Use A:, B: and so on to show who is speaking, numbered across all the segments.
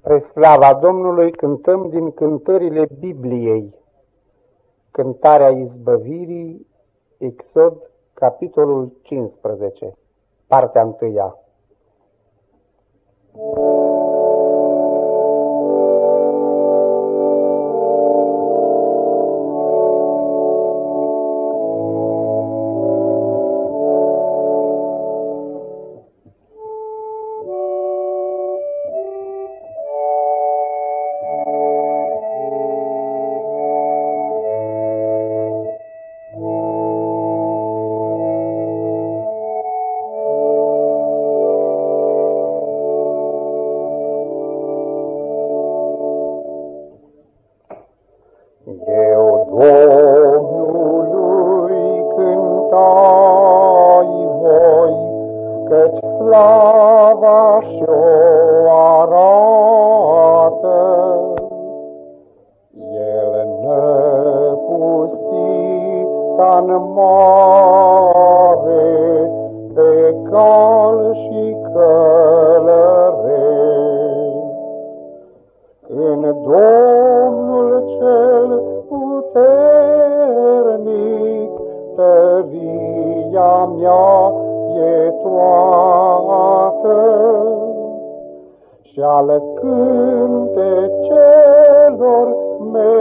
A: Spre slava Domnului cântăm din cântările Bibliei. Cântarea izbăvirii, Exod, capitolul 15, partea întâia. Eu slava și-o arată. El năpustit-n mare, Pe cal și călăre. În Domnul cel puternic, tăria mea e toată. Și al cântecelor mele,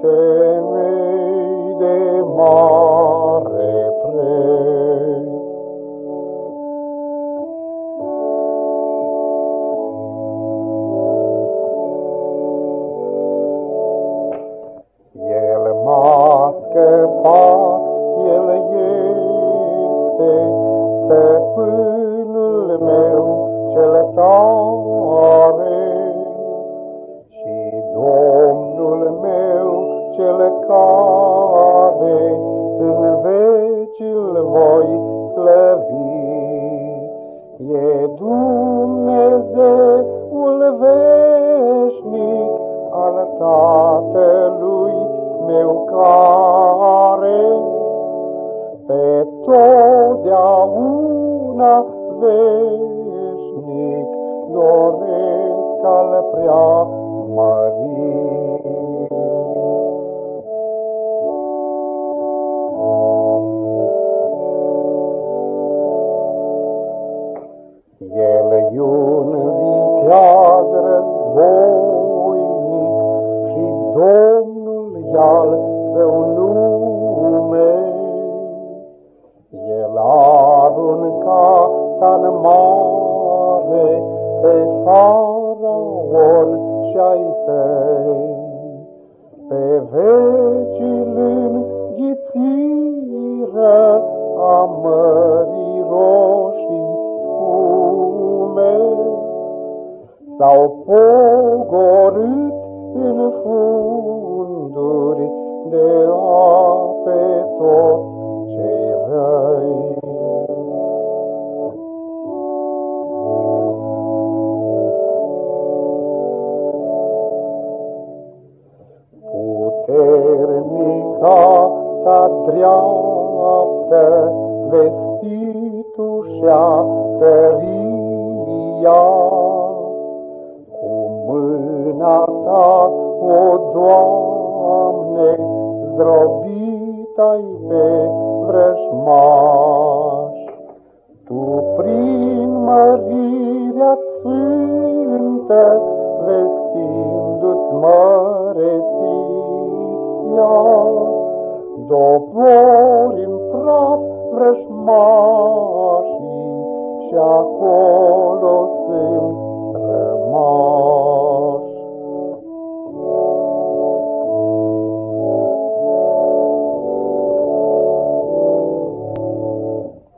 A: temei de mare preț. El m-a scăpat, El este stăpânul meu cel tare și Domnul meu cel care în veci îl voi slăvi. E Dumnezeul veșnic al Tatălui meu care pe totdeauna veșnic doresc al prea mări. El e un viteaz războinic și Domnul i-al său nume. El arunca tan mare pe faraon și-ai săi, pe vecii înghițiră a ta dreaptă, vestitu-și-a tăria, cu mâna ta, o Doamne, zdrobit-ai pe vrăjmaș. Tu prin mărirea sfântă, vestindu-ți măreția, Dopori în praf vrăjmașii și acolo sunt rămași.